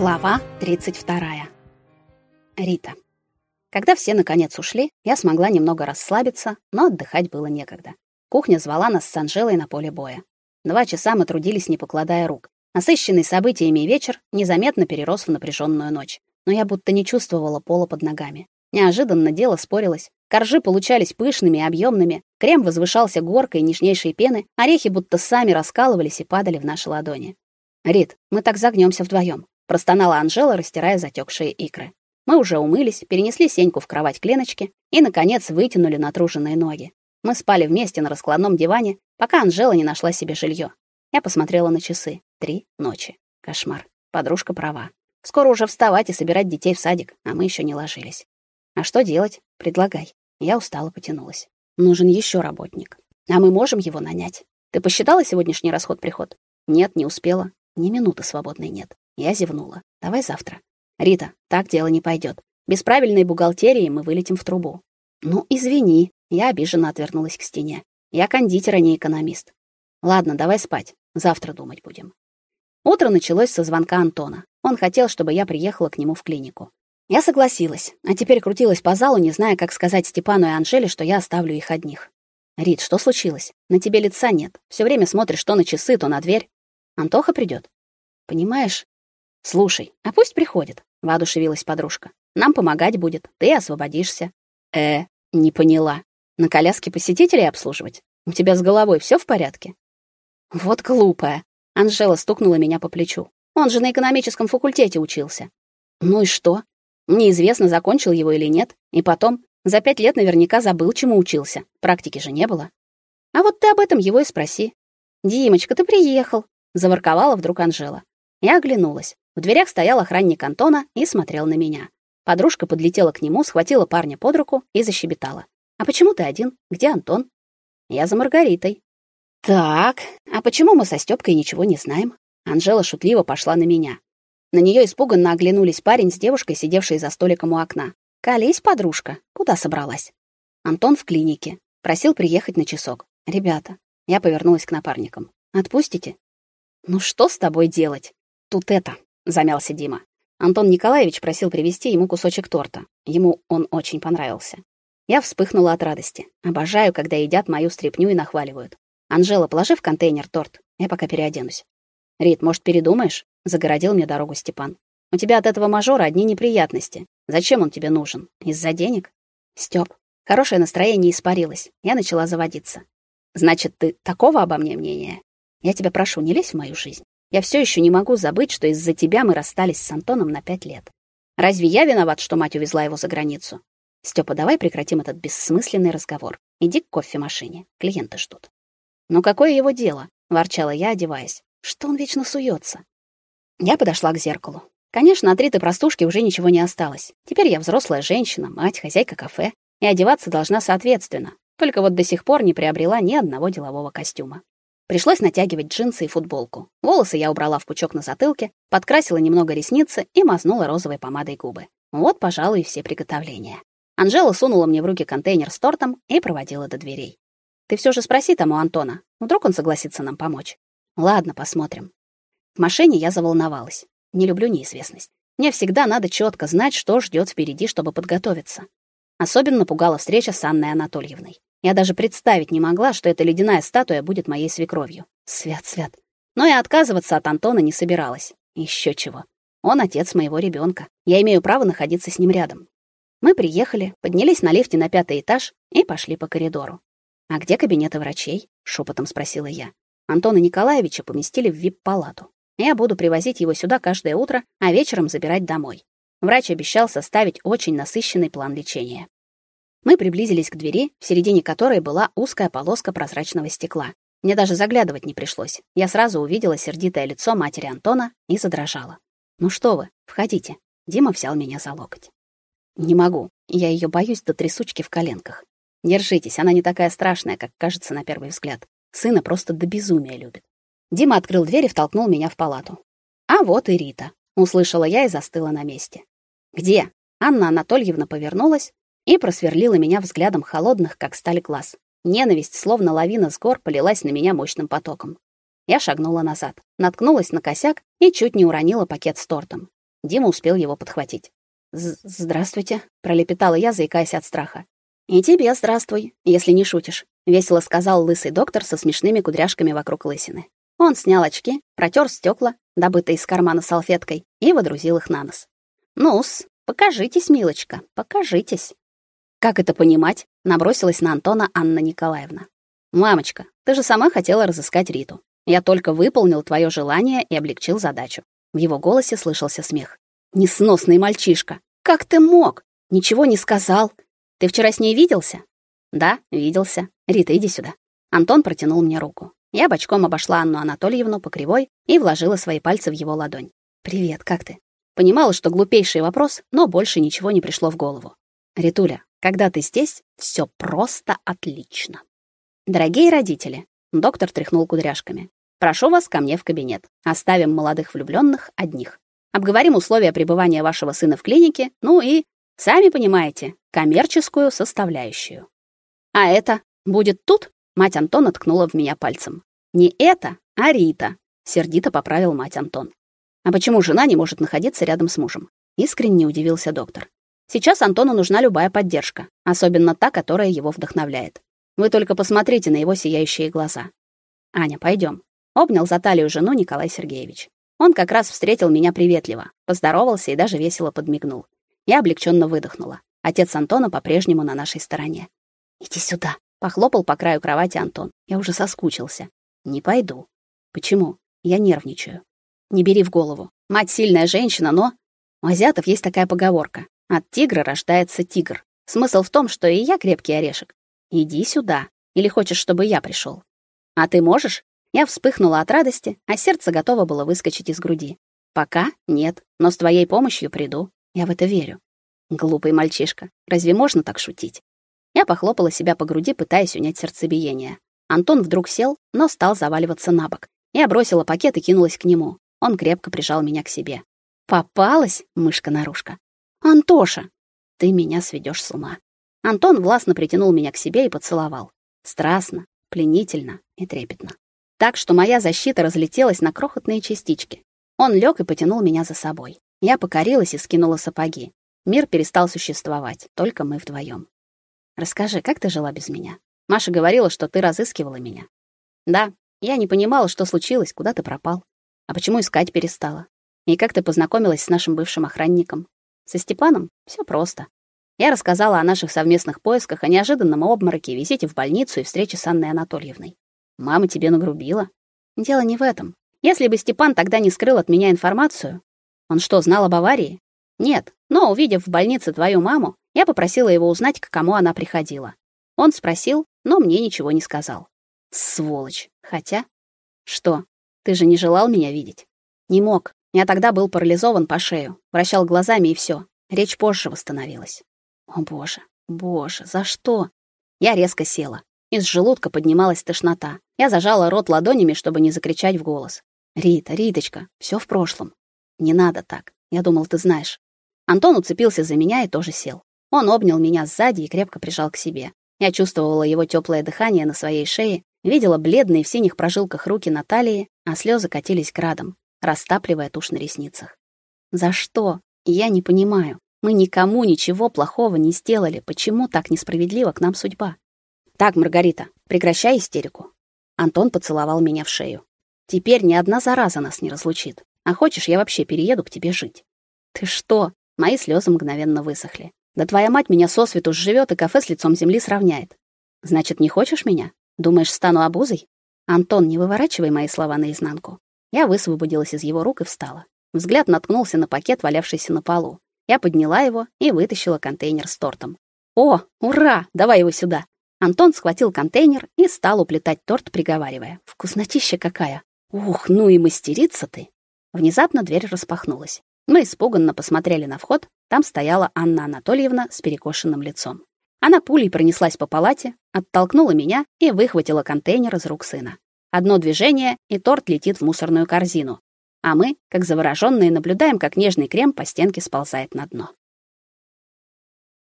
Глава 32. Рита. Когда все наконец ушли, я смогла немного расслабиться, но отдыхать было некогда. Кухня звала нас с Анжелой на поле боя. Два часа мы трудились, не покладая рук. Насыщенный событиями вечер незаметно перерос в напряженную ночь, но я будто не чувствовала пола под ногами. Неожиданно дело спорилось. Коржи получались пышными и объемными, крем возвышался горкой нежнейшей пены, орехи будто сами раскалывались и падали в наши ладони. Рит, мы так загнемся вдвоем, простонала Анжела, растирая затекшие икры. Мы уже умылись, перенесли Сеньку в кровать к Леночке и наконец вытянули натруженные ноги. Мы спали вместе на раскладном диване, пока Анжела не нашла себе жилье. Я посмотрела на часы. Три ночи. Кошмар. Подружка права. Скоро уже вставать и собирать детей в садик, а мы еще не ложились. А что делать? Предлагай. Я устало потянулась. Нужен еще работник. А мы можем его нанять. Ты посчитала сегодняшний расход-приход? Нет, не успела. Ни минуты свободной нет. Я зевнула. Давай завтра. Рита, так дело не пойдет. Без правильной бухгалтерии мы вылетим в трубу. Ну, извини. Я обиженно отвернулась к стене. Я кондитер, а не экономист. Ладно, давай спать. Завтра думать будем. Утро началось со звонка Антона. Он хотел, чтобы я приехала к нему в клинику. Я согласилась, а теперь крутилась по залу, не зная, как сказать Степану и Анжеле, что я оставлю их одних. Рит, что случилось? На тебе лица нет. Все время смотришь то на часы, то на дверь. Антоха придет. Понимаешь? Слушай, а пусть приходит, воодушевилась подружка. Нам помогать будет, ты освободишься. Э, не поняла. На коляске посетителей обслуживать? У тебя с головой все в порядке? Вот глупая. Анжела стукнула меня по плечу. Он же на экономическом факультете учился. Ну и что? Неизвестно, закончил его или нет. И потом, за пять лет наверняка забыл, чему учился. Практики же не было. А вот ты об этом его и спроси. «Димочка, ты приехал!» — заворковала вдруг Анжела. Я оглянулась. В дверях стоял охранник Антона и смотрел на меня. Подружка подлетела к нему, схватила парня под руку и защебетала. «А почему ты один? Где Антон?» «Я за Маргаритой». «Так, а почему мы со Стёпкой ничего не знаем?» Анжела шутливо пошла на меня. На нее испуганно оглянулись парень с девушкой, сидевшей за столиком у окна. «Колись, подружка, куда собралась?» Антон в клинике. Просил приехать на часок. «Ребята». Я повернулась к напарникам. «Отпустите?» «Ну что с тобой делать?» «Тут это», — замялся Дима. Антон Николаевич просил привезти ему кусочек торта. Ему он очень понравился. Я вспыхнула от радости. Обожаю, когда едят мою стряпню и нахваливают. «Анжела, положи в контейнер торт. Я пока переоденусь». «Рит, может, передумаешь?» загородил мне дорогу Степан. У тебя от этого мажора одни неприятности. Зачем он тебе нужен? Из-за денег? Стёп, хорошее настроение испарилось. Я начала заводиться. Значит, ты такого обо мне мнения? Я тебя прошу, не лезь в мою жизнь. Я все еще не могу забыть, что из-за тебя мы расстались с Антоном на пять лет. Разве я виноват, что мать увезла его за границу? Степа, давай прекратим этот бессмысленный разговор. Иди к кофемашине. Клиенты ждут. Ну какое его дело? ворчала я, одеваясь. Что он вечно суется? Я подошла к зеркалу. Конечно, от Риты простушки уже ничего не осталось. Теперь я взрослая женщина, мать, хозяйка кафе, и одеваться должна соответственно. Только вот до сих пор не приобрела ни одного делового костюма. Пришлось натягивать джинсы и футболку. Волосы я убрала в пучок на затылке, подкрасила немного ресницы и мазнула розовой помадой губы. Вот, пожалуй, и все приготовления. Анжела сунула мне в руки контейнер с тортом и проводила до дверей. Ты все же спроси там у Антона. Вдруг он согласится нам помочь. Ладно, посмотрим. В машине я заволновалась. Не люблю неизвестность. Мне всегда надо четко знать, что ждет впереди, чтобы подготовиться. Особенно пугала встреча с Анной Анатольевной. Я даже представить не могла, что эта ледяная статуя будет моей свекровью. Свят, свят. Но и отказываться от Антона не собиралась. Еще чего. Он отец моего ребенка. Я имею право находиться с ним рядом. Мы приехали, поднялись на лифте на пятый этаж и пошли по коридору. «А где кабинеты врачей?» — шепотом спросила я. Антона Николаевича поместили в вип-палату. Я буду привозить его сюда каждое утро, а вечером забирать домой. Врач обещал составить очень насыщенный план лечения. Мы приблизились к двери, в середине которой была узкая полоска прозрачного стекла. Мне даже заглядывать не пришлось. Я сразу увидела сердитое лицо матери Антона и задрожала. «Ну что вы, входите». Дима взял меня за локоть. «Не могу. Я ее боюсь до трясучки в коленках. Держитесь, она не такая страшная, как кажется на первый взгляд. Сына просто до безумия любит. Дима открыл дверь и втолкнул меня в палату. А вот и Рита. Услышала я и застыла на месте. Где? Анна Анатольевна повернулась и просверлила меня взглядом холодных, как сталь глаз. Ненависть, словно лавина с гор, полилась на меня мощным потоком. Я шагнула назад, наткнулась на косяк и чуть не уронила пакет с тортом. Дима успел его подхватить. «Здравствуйте», — пролепетала я, заикаясь от страха. «И тебе здравствуй, если не шутишь», — весело сказал лысый доктор со смешными кудряшками вокруг лысины. Он снял очки, протер стекла, добытые из кармана салфеткой, и водрузил их на нос. «Ну-с, покажитесь, милочка, покажитесь». «Как это понимать?» — набросилась на Антона Анна Николаевна. «Мамочка, ты же сама хотела разыскать Риту. Я только выполнил твое желание и облегчил задачу». В его голосе слышался смех. «Несносный мальчишка! Как ты мог? Ничего не сказал. Ты вчера с ней виделся?» «Да, виделся. Рита, иди сюда». Антон протянул мне руку. Я бочком обошла Анну Анатольевну по кривой и вложила свои пальцы в его ладонь. «Привет, как ты?» Понимала, что глупейший вопрос, но больше ничего не пришло в голову. «Ритуля, когда ты здесь, все просто отлично». «Дорогие родители», — доктор тряхнул кудряшками, «прошу вас ко мне в кабинет. Оставим молодых влюбленных одних. Обговорим условия пребывания вашего сына в клинике, ну и, сами понимаете, коммерческую составляющую». «А это будет тут?» Мать Антона ткнула в меня пальцем. Не это, а Рита, сердито поправил мать Антон. А почему жена не может находиться рядом с мужем? Искренне удивился доктор. Сейчас Антону нужна любая поддержка, особенно та, которая его вдохновляет. Вы только посмотрите на его сияющие глаза. Аня, пойдем. Обнял за талию жену Николай Сергеевич. Он как раз встретил меня приветливо, поздоровался и даже весело подмигнул. Я облегченно выдохнула. Отец Антона по-прежнему на нашей стороне. Иди сюда, Похлопал по краю кровати Антон. Я уже соскучился. Не пойду. Почему? Я нервничаю. Не бери в голову. Мать сильная женщина, но у азиатов есть такая поговорка: от тигра рождается тигр. Смысл в том, что и я крепкий орешек. Иди сюда. Или хочешь, чтобы я пришел? А ты можешь? Я вспыхнула от радости, а сердце готово было выскочить из груди. Пока нет, но с твоей помощью приду. Я в это верю. Глупый мальчишка. Разве можно так шутить? Я похлопала себя по груди, пытаясь унять сердцебиение. Антон вдруг сел, но стал заваливаться на бок. Я бросила пакет и кинулась к нему. Он крепко прижал меня к себе. Попалась, мышка-нарушка. Антоша, ты меня сведешь с ума. Антон властно притянул меня к себе и поцеловал. Страстно, пленительно и трепетно. Так что моя защита разлетелась на крохотные частички. Он лег и потянул меня за собой. Я покорилась и скинула сапоги. Мир перестал существовать, только мы вдвоем. Расскажи, как ты жила без меня? Маша говорила, что ты разыскивала меня. Да, я не понимала, что случилось, куда ты пропал. А почему искать перестала? И как ты познакомилась с нашим бывшим охранником? Со Степаном? Все просто. Я рассказала о наших совместных поисках, о неожиданном обмороке, визите в больницу и встрече с Анной Анатольевной. Мама тебе нагрубила. Дело не в этом. Если бы Степан тогда не скрыл от меня информацию, он что, знал об аварии? Нет, но увидев в больнице твою маму, я попросила его узнать, к кому она приходила. Он спросил, но мне ничего не сказал. Сволочь. Хотя что? Ты же не желал меня видеть? Не мог. Я тогда был парализован по шею, вращал глазами и все. Речь позже восстановилась. О, боже. Боже, за что? Я резко села. Из желудка поднималась тошнота. Я зажала рот ладонями, чтобы не закричать в голос. Рита, Риточка, все в прошлом. Не надо так. Я думал, ты знаешь. Антон уцепился за меня и тоже сел. Он обнял меня сзади и крепко прижал к себе. Я чувствовала его теплое дыхание на своей шее, видела бледные в синих прожилках руки на талии, а слезы катились градом, растапливая тушь на ресницах. За что? Я не понимаю. Мы никому ничего плохого не сделали. Почему так несправедлива к нам судьба? Так, Маргарита, прекращай истерику. Антон поцеловал меня в шею. Теперь ни одна зараза нас не разлучит. А хочешь, я вообще перееду к тебе жить? Ты что? Мои слезы мгновенно высохли. Да твоя мать меня сосвету сживет и кафе с лицом земли сравняет. Значит, не хочешь меня? Думаешь, стану обузой? Антон, не выворачивай мои слова наизнанку. Я высвободилась из его рук и встала. Взгляд наткнулся на пакет, валявшийся на полу. Я подняла его и вытащила контейнер с тортом. О, ура! Давай его сюда. Антон схватил контейнер и стал уплетать торт, приговаривая: "Вкуснотища какая! Ух, ну и мастерица ты!" Внезапно дверь распахнулась. Мы испуганно посмотрели на вход. Там стояла Анна Анатольевна с перекошенным лицом. Она пулей пронеслась по палате, оттолкнула меня и выхватила контейнер из рук сына. Одно движение, и торт летит в мусорную корзину. А мы, как заворожённые, наблюдаем, как нежный крем по стенке сползает на дно.